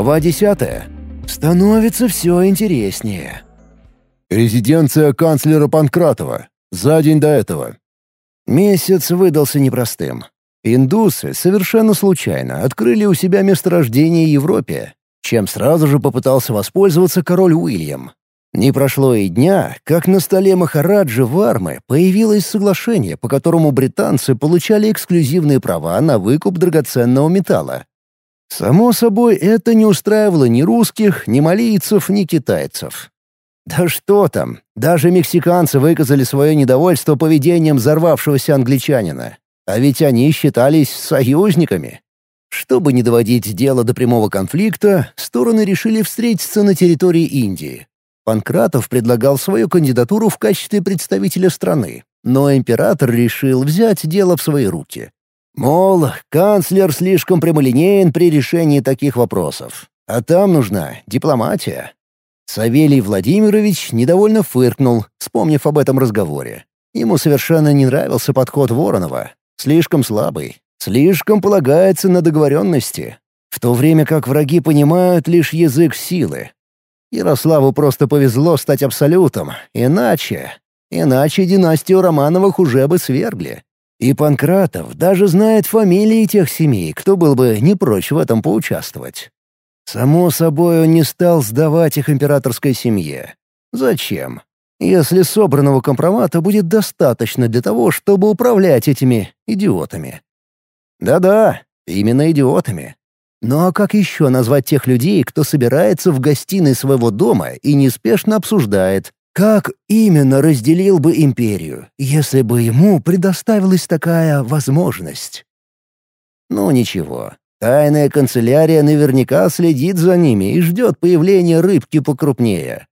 Глава 10. Становится все интереснее. Резиденция канцлера Панкратова. За день до этого. Месяц выдался непростым. Индусы совершенно случайно открыли у себя месторождение Европе, чем сразу же попытался воспользоваться король Уильям. Не прошло и дня, как на столе Махараджи Вармы появилось соглашение, по которому британцы получали эксклюзивные права на выкуп драгоценного металла. Само собой, это не устраивало ни русских, ни малийцев, ни китайцев. Да что там, даже мексиканцы выказали свое недовольство поведением взорвавшегося англичанина. А ведь они считались союзниками. Чтобы не доводить дело до прямого конфликта, стороны решили встретиться на территории Индии. Панкратов предлагал свою кандидатуру в качестве представителя страны, но император решил взять дело в свои руки. Мол, канцлер слишком прямолинеен при решении таких вопросов, а там нужна дипломатия. Савелий Владимирович недовольно фыркнул, вспомнив об этом разговоре. Ему совершенно не нравился подход Воронова. Слишком слабый, слишком полагается на договоренности, в то время как враги понимают лишь язык силы. Ярославу просто повезло стать абсолютом, иначе... Иначе династию Романовых уже бы свергли. И Панкратов даже знает фамилии тех семей, кто был бы не прочь в этом поучаствовать. Само собой, он не стал сдавать их императорской семье. Зачем? Если собранного компромата будет достаточно для того, чтобы управлять этими идиотами. Да-да, именно идиотами. Ну а как еще назвать тех людей, кто собирается в гостиной своего дома и неспешно обсуждает, как именно разделил бы империю, если бы ему предоставилась такая возможность? Ну ничего, Тайная канцелярия наверняка следит за ними и ждет появления рыбки покрупнее.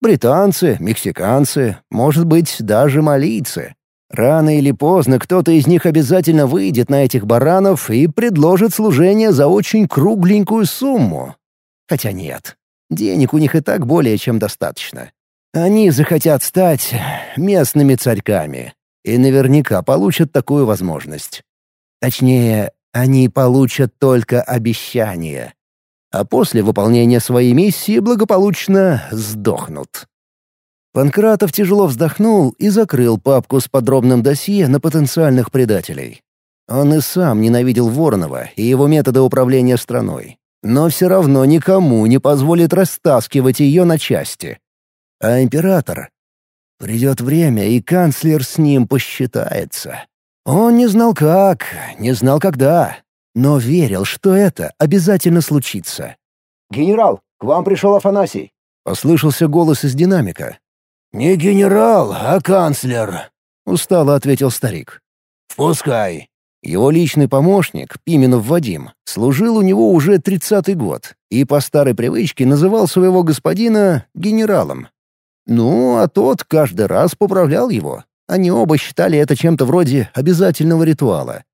Британцы, мексиканцы, может быть, даже малийцы. Рано или поздно кто-то из них обязательно выйдет на этих баранов и предложит служение за очень кругленькую сумму. Хотя нет, денег у них и так более чем достаточно. Они захотят стать местными царьками и наверняка получат такую возможность. Точнее, они получат только обещание. А после выполнения своей миссии благополучно сдохнут. Панкратов тяжело вздохнул и закрыл папку с подробным досье на потенциальных предателей. Он и сам ненавидел Воронова и его методы управления страной, но все равно никому не позволит растаскивать ее на части. А император? Придет время, и канцлер с ним посчитается. Он не знал как, не знал когда, но верил, что это обязательно случится. «Генерал, к вам пришел Афанасий!» — послышался голос из динамика. «Не генерал, а канцлер», — устало ответил старик. «Впускай». Его личный помощник, Пименов Вадим, служил у него уже тридцатый год и по старой привычке называл своего господина генералом. Ну, а тот каждый раз поправлял его, они оба считали это чем-то вроде обязательного ритуала.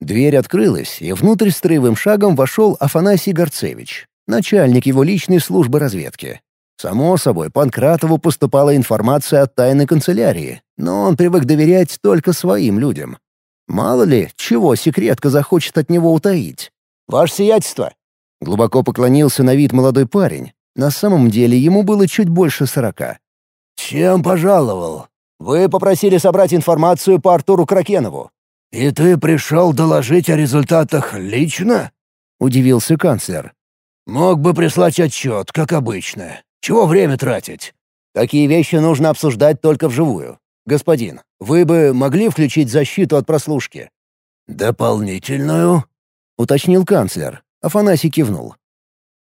Дверь открылась, и внутрь строевым шагом вошел Афанасий Горцевич, начальник его личной службы разведки. Само собой, Панкратову поступала информация от тайной канцелярии, но он привык доверять только своим людям. Мало ли, чего секретка захочет от него утаить. «Ваше сиятельство!» Глубоко поклонился на вид молодой парень. На самом деле ему было чуть больше сорока. «Чем пожаловал?» Вы попросили собрать информацию по Артуру Кракенову». «И ты пришел доложить о результатах лично?» — удивился канцлер. «Мог бы прислать отчет, как обычно. Чего время тратить?» «Такие вещи нужно обсуждать только вживую. Господин, вы бы могли включить защиту от прослушки?» «Дополнительную?» — уточнил канцлер. Афанасий кивнул.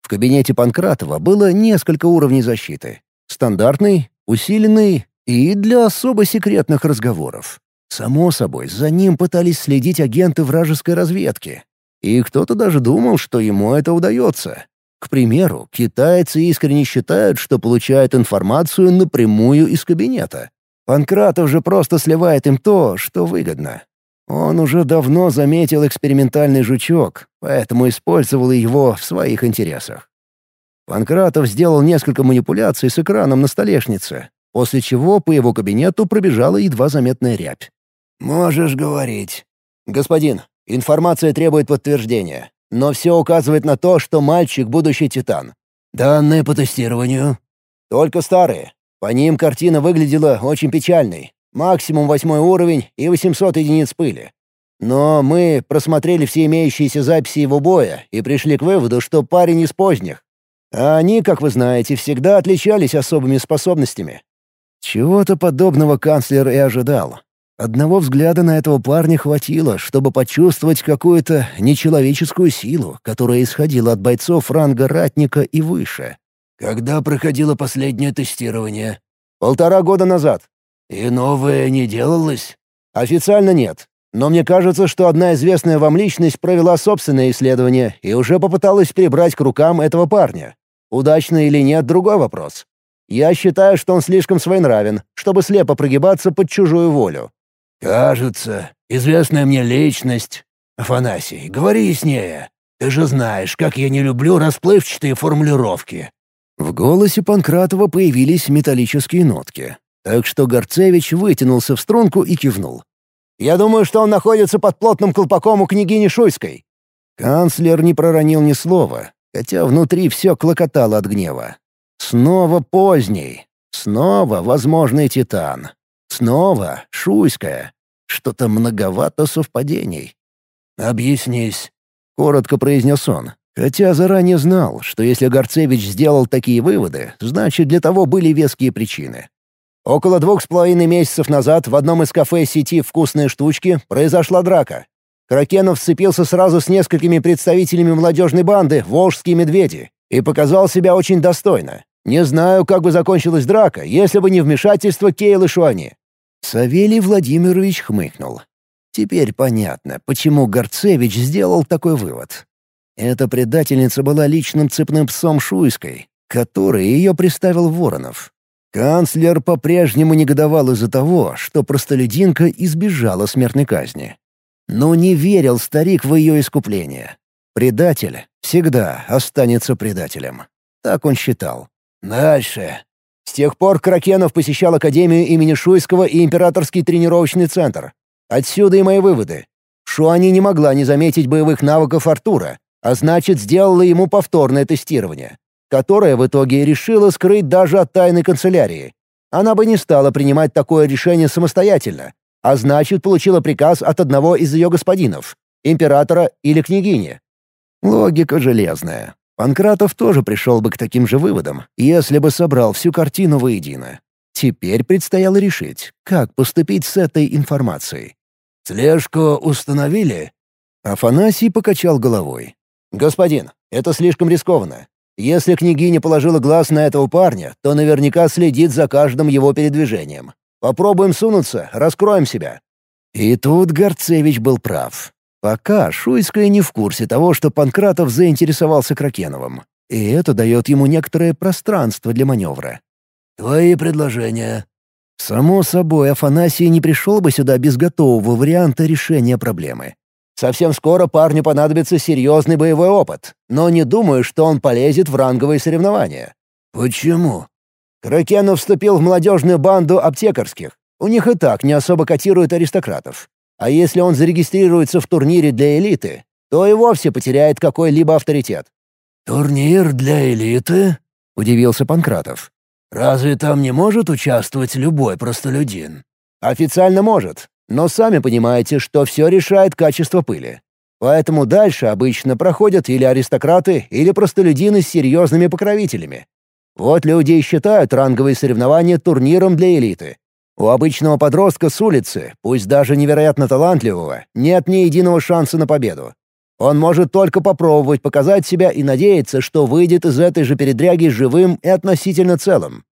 В кабинете Панкратова было несколько уровней защиты. Стандартный, усиленный и для особо секретных разговоров. Само собой, за ним пытались следить агенты вражеской разведки. И кто-то даже думал, что ему это удается. К примеру, китайцы искренне считают, что получают информацию напрямую из кабинета. Панкратов же просто сливает им то, что выгодно. Он уже давно заметил экспериментальный жучок, поэтому использовал его в своих интересах. Панкратов сделал несколько манипуляций с экраном на столешнице, после чего по его кабинету пробежала едва заметная рябь. «Можешь говорить». «Господин, информация требует подтверждения. но все указывает на то, что мальчик — будущий титан. Данные по тестированию? Только старые. По ним картина выглядела очень печальной. Максимум восьмой уровень и 800 единиц пыли. Но мы просмотрели все имеющиеся записи его боя и пришли к выводу, что парень из поздних. А они, как вы знаете, всегда отличались особыми способностями. Чего-то подобного канцлер и ожидал. Одного взгляда на этого парня хватило, чтобы почувствовать какую-то нечеловеческую силу, которая исходила от бойцов ранга ратника и выше. «Когда проходило последнее тестирование?» «Полтора года назад». «И новое не делалось?» «Официально нет. Но мне кажется, что одна известная вам личность провела собственное исследование и уже попыталась прибрать к рукам этого парня. Удачно или нет — другой вопрос. Я считаю, что он слишком своенравен, чтобы слепо прогибаться под чужую волю». «Кажется, известная мне личность. Афанасий, говори яснее. Ты же знаешь, как я не люблю расплывчатые формулировки». В голосе Панкратова появились металлические нотки, так что Горцевич вытянулся в струнку и кивнул. Я думаю, что он находится под плотным колпаком у княгини Шуйской». Канцлер не проронил ни слова, хотя внутри все клокотало от гнева. Снова поздний. Снова возможный титан. Снова Шуйская. Что-то многовато совпадений. «Объяснись», — коротко произнес он, хотя заранее знал, что если Горцевич сделал такие выводы, значит, для того были веские причины. Около двух с половиной месяцев назад в одном из кафе сети «Вкусные штучки» произошла драка. Кракенов сцепился сразу с несколькими представителями молодежной банды «Волжские медведи» и показал себя очень достойно. Не знаю, как бы закончилась драка, если бы не вмешательство Кейлы Шуани. Савелий Владимирович хмыкнул. Теперь понятно, почему Горцевич сделал такой вывод. Эта предательница была личным цепным псом Шуйской, который ее приставил Воронов. Канцлер по-прежнему негодовал из-за того, что простолюдинка избежала смертной казни. Но не верил старик в ее искупление. Предатель всегда останется предателем. Так он считал. Дальше. С тех пор Кракенов посещал Академию имени Шуйского и Императорский тренировочный центр. Отсюда и мои выводы. Шуани не могла не заметить боевых навыков Артура, а значит, сделала ему повторное тестирование которая в итоге решила скрыть даже от тайной канцелярии. Она бы не стала принимать такое решение самостоятельно, а значит, получила приказ от одного из ее господинов — императора или княгини. Логика железная. Панкратов тоже пришел бы к таким же выводам, если бы собрал всю картину воедино. Теперь предстояло решить, как поступить с этой информацией. «Слежку установили?» Афанасий покачал головой. «Господин, это слишком рискованно. Если княгиня положила глаз на этого парня, то наверняка следит за каждым его передвижением. Попробуем сунуться, раскроем себя». И тут Горцевич был прав. Пока Шуйская не в курсе того, что Панкратов заинтересовался Кракеновым. И это дает ему некоторое пространство для маневра. «Твои предложения?» Само собой, Афанасий не пришел бы сюда без готового варианта решения проблемы. Совсем скоро парню понадобится серьезный боевой опыт, но не думаю, что он полезет в ранговые соревнования». «Почему?» Кракенов вступил в молодежную банду аптекарских. У них и так не особо котируют аристократов. А если он зарегистрируется в турнире для элиты, то и вовсе потеряет какой-либо авторитет. «Турнир для элиты?» — удивился Панкратов. «Разве там не может участвовать любой простолюдин?» «Официально может, но сами понимаете, что все решает качество пыли. Поэтому дальше обычно проходят или аристократы, или простолюдины с серьезными покровителями. Вот люди и считают ранговые соревнования турниром для элиты. У обычного подростка с улицы, пусть даже невероятно талантливого, нет ни единого шанса на победу. Он может только попробовать показать себя и надеяться, что выйдет из этой же передряги живым и относительно целым.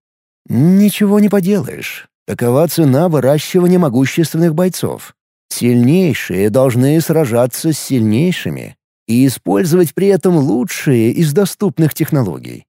«Ничего не поделаешь. Такова цена выращивания могущественных бойцов. Сильнейшие должны сражаться с сильнейшими и использовать при этом лучшие из доступных технологий.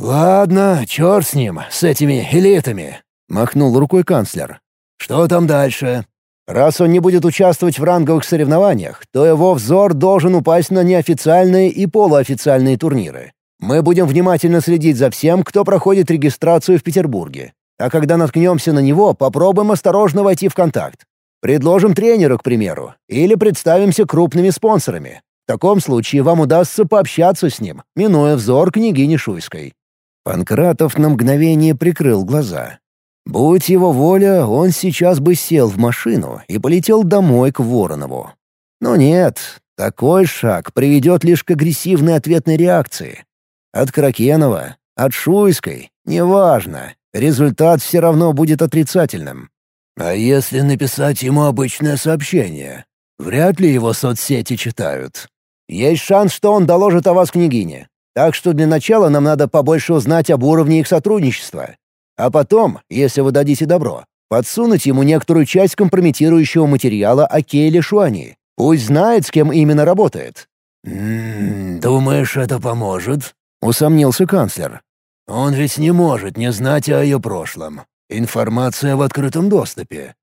«Ладно, черт с ним, с этими элитами», — махнул рукой канцлер. «Что там дальше?» «Раз он не будет участвовать в ранговых соревнованиях, то его взор должен упасть на неофициальные и полуофициальные турниры. Мы будем внимательно следить за всем, кто проходит регистрацию в Петербурге. А когда наткнемся на него, попробуем осторожно войти в контакт. Предложим тренера, к примеру, или представимся крупными спонсорами. В таком случае вам удастся пообщаться с ним, минуя взор княгини Шуйской». Панкратов на мгновение прикрыл глаза. Будь его воля, он сейчас бы сел в машину и полетел домой к Воронову. Но нет, такой шаг приведет лишь к агрессивной ответной реакции. От Кракенова, от Шуйской, неважно, результат все равно будет отрицательным. А если написать ему обычное сообщение? Вряд ли его соцсети читают. Есть шанс, что он доложит о вас княгине. Так что для начала нам надо побольше узнать об уровне их сотрудничества. А потом, если вы дадите добро, подсунуть ему некоторую часть компрометирующего материала о Кейле Шуани. Пусть знает, с кем именно работает». «М -м, «Думаешь, это поможет?» — усомнился канцлер. «Он ведь не может не знать о ее прошлом. Информация в открытом доступе».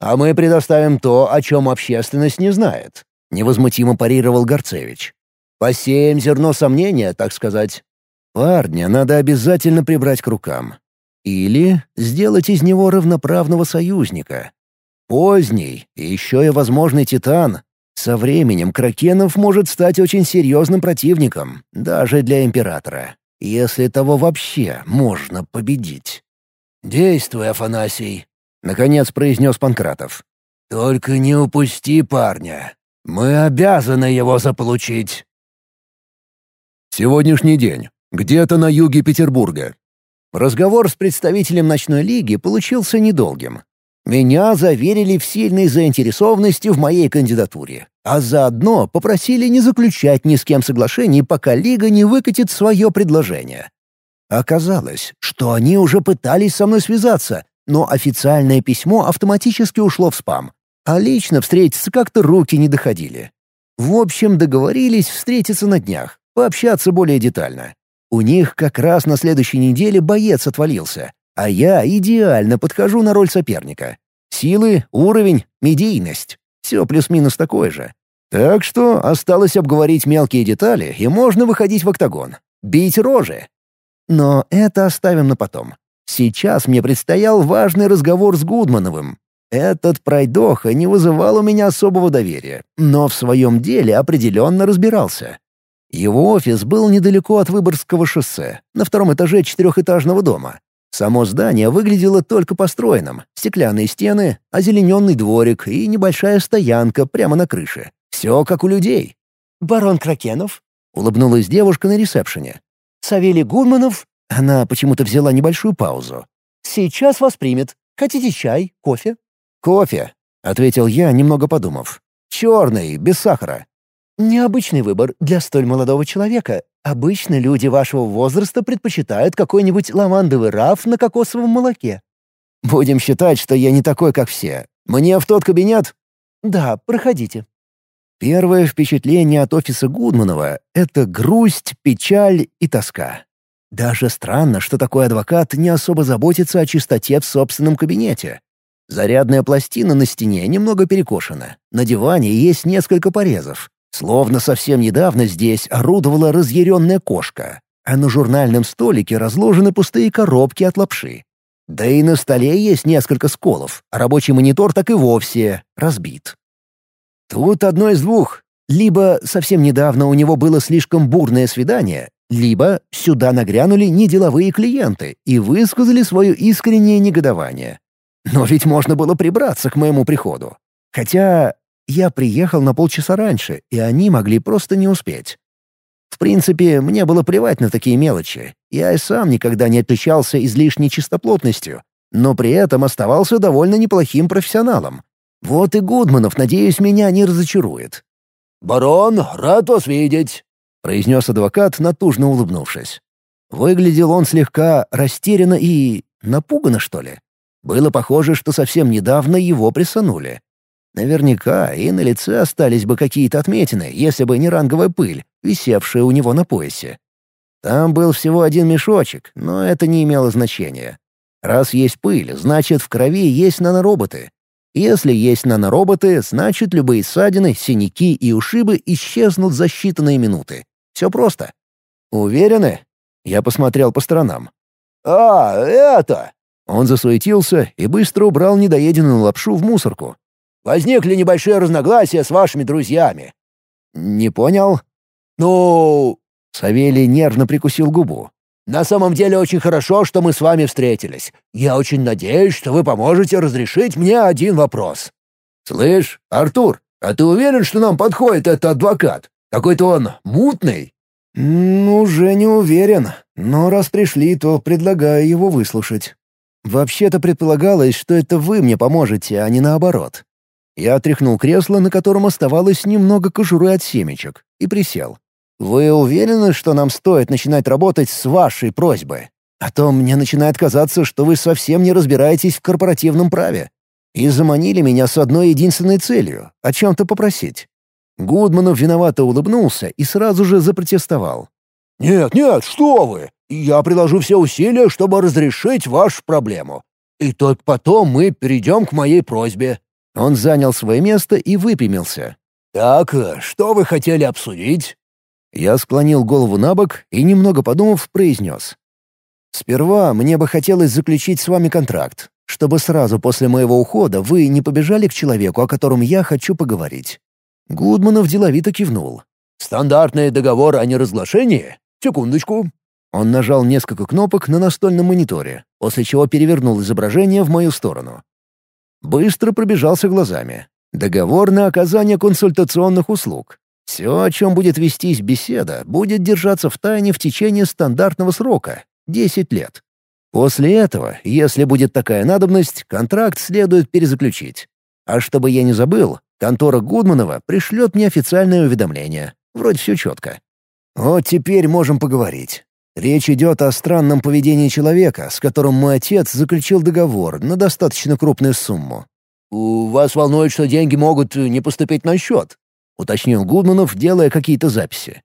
«А мы предоставим то, о чем общественность не знает», — невозмутимо парировал Горцевич. «Посеем зерно сомнения, так сказать. Парня надо обязательно прибрать к рукам. Или сделать из него равноправного союзника. Поздний и еще и возможный титан. Со временем Кракенов может стать очень серьезным противником, даже для Императора, если того вообще можно победить. «Действуй, Афанасий», — наконец произнес Панкратов. «Только не упусти парня. Мы обязаны его заполучить». Сегодняшний день. Где-то на юге Петербурга. Разговор с представителем ночной лиги получился недолгим. Меня заверили в сильной заинтересованности в моей кандидатуре, а заодно попросили не заключать ни с кем соглашений, пока лига не выкатит свое предложение. Оказалось, что они уже пытались со мной связаться, но официальное письмо автоматически ушло в спам, а лично встретиться как-то руки не доходили. В общем, договорились встретиться на днях, пообщаться более детально. У них как раз на следующей неделе боец отвалился, а я идеально подхожу на роль соперника. Силы, уровень, медийность — все плюс-минус такое же. Так что осталось обговорить мелкие детали, и можно выходить в октагон. Бить рожи. Но это оставим на потом. Сейчас мне предстоял важный разговор с Гудмановым. Этот пройдоха не вызывал у меня особого доверия, но в своем деле определенно разбирался. Его офис был недалеко от Выборгского шоссе, на втором этаже четырехэтажного дома. Само здание выглядело только построенным. Стеклянные стены, озелененный дворик и небольшая стоянка прямо на крыше. Все как у людей. «Барон Кракенов?» — улыбнулась девушка на ресепшене. «Савелий Гурманов?» Она почему-то взяла небольшую паузу. «Сейчас вас примет. Хотите чай, кофе?» «Кофе», — ответил я, немного подумав. «Черный, без сахара». Необычный выбор для столь молодого человека. Обычно люди вашего возраста предпочитают какой-нибудь лавандовый раф на кокосовом молоке. Будем считать, что я не такой, как все. Мне в тот кабинет? Да, проходите. Первое впечатление от офиса Гудманова — это грусть, печаль и тоска. Даже странно, что такой адвокат не особо заботится о чистоте в собственном кабинете. Зарядная пластина на стене немного перекошена. На диване есть несколько порезов. Словно совсем недавно здесь орудовала разъяренная кошка, а на журнальном столике разложены пустые коробки от лапши. Да и на столе есть несколько сколов, а рабочий монитор так и вовсе разбит. Тут одно из двух. Либо совсем недавно у него было слишком бурное свидание, либо сюда нагрянули неделовые клиенты и высказали свое искреннее негодование. Но ведь можно было прибраться к моему приходу. Хотя я приехал на полчаса раньше, и они могли просто не успеть. В принципе, мне было плевать на такие мелочи. Я и сам никогда не отличался излишней чистоплотностью, но при этом оставался довольно неплохим профессионалом. Вот и Гудманов, надеюсь, меня не разочарует. «Барон, рад вас видеть», — произнес адвокат, натужно улыбнувшись. Выглядел он слегка растерянно и... напуганно, что ли. Было похоже, что совсем недавно его присанули. Наверняка и на лице остались бы какие-то отметины, если бы не ранговая пыль, висевшая у него на поясе. Там был всего один мешочек, но это не имело значения. Раз есть пыль, значит, в крови есть нанороботы. Если есть нанороботы, значит, любые ссадины, синяки и ушибы исчезнут за считанные минуты. Все просто. Уверены? Я посмотрел по сторонам. «А, это!» Он засуетился и быстро убрал недоеденную лапшу в мусорку. Возникли небольшие разногласия с вашими друзьями». «Не понял?» «Ну...» — Савелий нервно прикусил губу. «На самом деле очень хорошо, что мы с вами встретились. Я очень надеюсь, что вы поможете разрешить мне один вопрос». «Слышь, Артур, а ты уверен, что нам подходит этот адвокат? Какой-то он мутный?» «Уже не уверен, но раз пришли, то предлагаю его выслушать. Вообще-то предполагалось, что это вы мне поможете, а не наоборот». Я отряхнул кресло, на котором оставалось немного кожуры от семечек, и присел. «Вы уверены, что нам стоит начинать работать с вашей просьбы? А то мне начинает казаться, что вы совсем не разбираетесь в корпоративном праве. И заманили меня с одной единственной целью — о чем-то попросить. Гудманов виновато улыбнулся и сразу же запротестовал. «Нет, нет, что вы! Я приложу все усилия, чтобы разрешить вашу проблему. И только потом мы перейдем к моей просьбе». Он занял свое место и выпрямился. «Так, что вы хотели обсудить?» Я склонил голову на бок и, немного подумав, произнес. «Сперва мне бы хотелось заключить с вами контракт, чтобы сразу после моего ухода вы не побежали к человеку, о котором я хочу поговорить. Гудманов деловито кивнул. «Стандартный договор о неразглашении? Секундочку». Он нажал несколько кнопок на настольном мониторе, после чего перевернул изображение в мою сторону. Быстро пробежался глазами. Договор на оказание консультационных услуг. Все, о чем будет вестись беседа, будет держаться в тайне в течение стандартного срока — 10 лет. После этого, если будет такая надобность, контракт следует перезаключить. А чтобы я не забыл, Контора Гудманова пришлет мне официальное уведомление. Вроде все четко. Вот теперь можем поговорить. Речь идет о странном поведении человека, с которым мой отец заключил договор на достаточно крупную сумму. «У вас волнует, что деньги могут не поступить на счет?» — уточнил Гудманов, делая какие-то записи.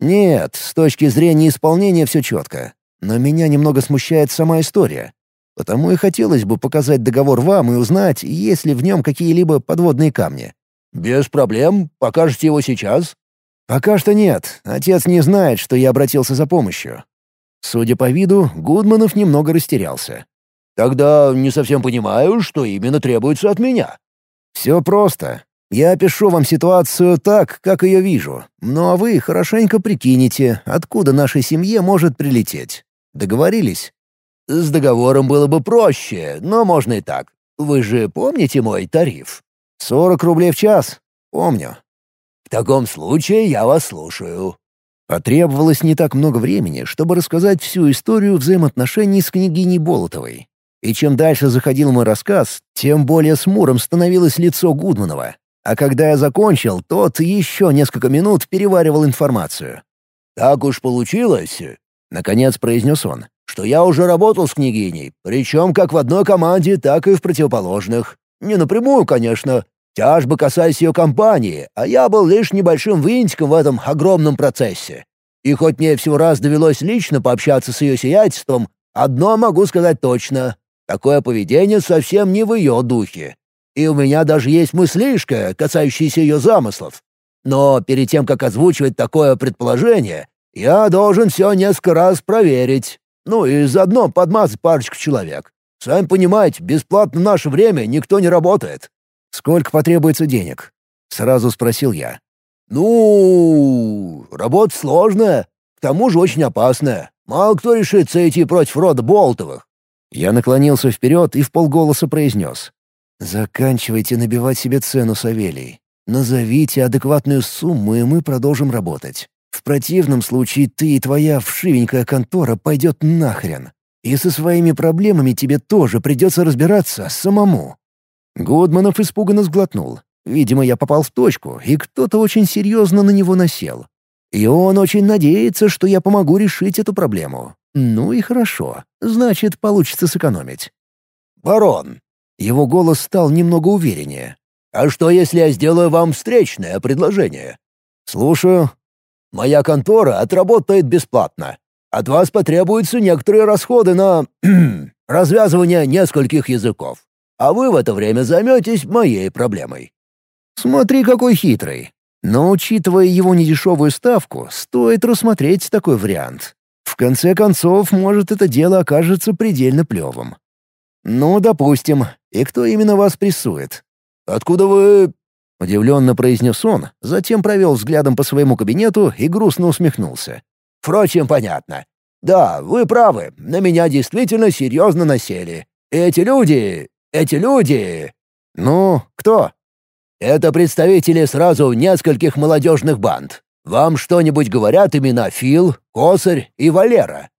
«Нет, с точки зрения исполнения все четко. Но меня немного смущает сама история. Потому и хотелось бы показать договор вам и узнать, есть ли в нем какие-либо подводные камни». «Без проблем. Покажете его сейчас?» «Пока что нет. Отец не знает, что я обратился за помощью». Судя по виду, Гудманов немного растерялся. «Тогда не совсем понимаю, что именно требуется от меня». «Все просто. Я опишу вам ситуацию так, как ее вижу. Ну а вы хорошенько прикинете, откуда нашей семье может прилететь. Договорились?» С договором было бы проще, но можно и так. Вы же помните мой тариф? Сорок рублей в час. Помню. Таком случае я вас слушаю. Потребовалось не так много времени, чтобы рассказать всю историю взаимоотношений с княгиней Болотовой. И чем дальше заходил мой рассказ, тем более смуром становилось лицо Гудманова. А когда я закончил, тот еще несколько минут переваривал информацию. «Так уж получилось», — наконец произнес он что я уже работал с княгиней, причем как в одной команде, так и в противоположных. Не напрямую, конечно. Тяжбы касались ее компании, а я был лишь небольшим винтиком в этом огромном процессе. И хоть мне всего раз довелось лично пообщаться с ее сиятельством, одно могу сказать точно. Такое поведение совсем не в ее духе. И у меня даже есть мыслишка, касающаяся ее замыслов. Но перед тем, как озвучивать такое предположение, я должен все несколько раз проверить. Ну и заодно подмазать парочку человек. Сами понимаете, бесплатно наше время никто не работает». «Сколько потребуется денег?» — сразу спросил я. «Ну, работа сложная, к тому же очень опасная. Мало кто решится идти против рода Болтовых». Я наклонился вперед и в полголоса произнес. «Заканчивайте набивать себе цену, Савелий. Назовите адекватную сумму, и мы продолжим работать. В противном случае ты и твоя вшивенькая контора пойдет нахрен. И со своими проблемами тебе тоже придется разбираться самому». Гудманов испуганно сглотнул. Видимо, я попал в точку, и кто-то очень серьезно на него насел. И он очень надеется, что я помогу решить эту проблему. Ну и хорошо. Значит, получится сэкономить. «Барон!» Его голос стал немного увереннее. «А что, если я сделаю вам встречное предложение?» «Слушаю», Моя контора отработает бесплатно. От вас потребуются некоторые расходы на развязывание нескольких языков. А вы в это время займетесь моей проблемой». «Смотри, какой хитрый. Но, учитывая его недешевую ставку, стоит рассмотреть такой вариант. В конце концов, может, это дело окажется предельно плевым. Ну, допустим. И кто именно вас прессует?» «Откуда вы...» Удивленно произнес он, затем провел взглядом по своему кабинету и грустно усмехнулся. «Впрочем, понятно. Да, вы правы, на меня действительно серьезно насели. Эти люди... эти люди...» «Ну, кто?» «Это представители сразу нескольких молодежных банд. Вам что-нибудь говорят имена Фил, Косарь и Валера?»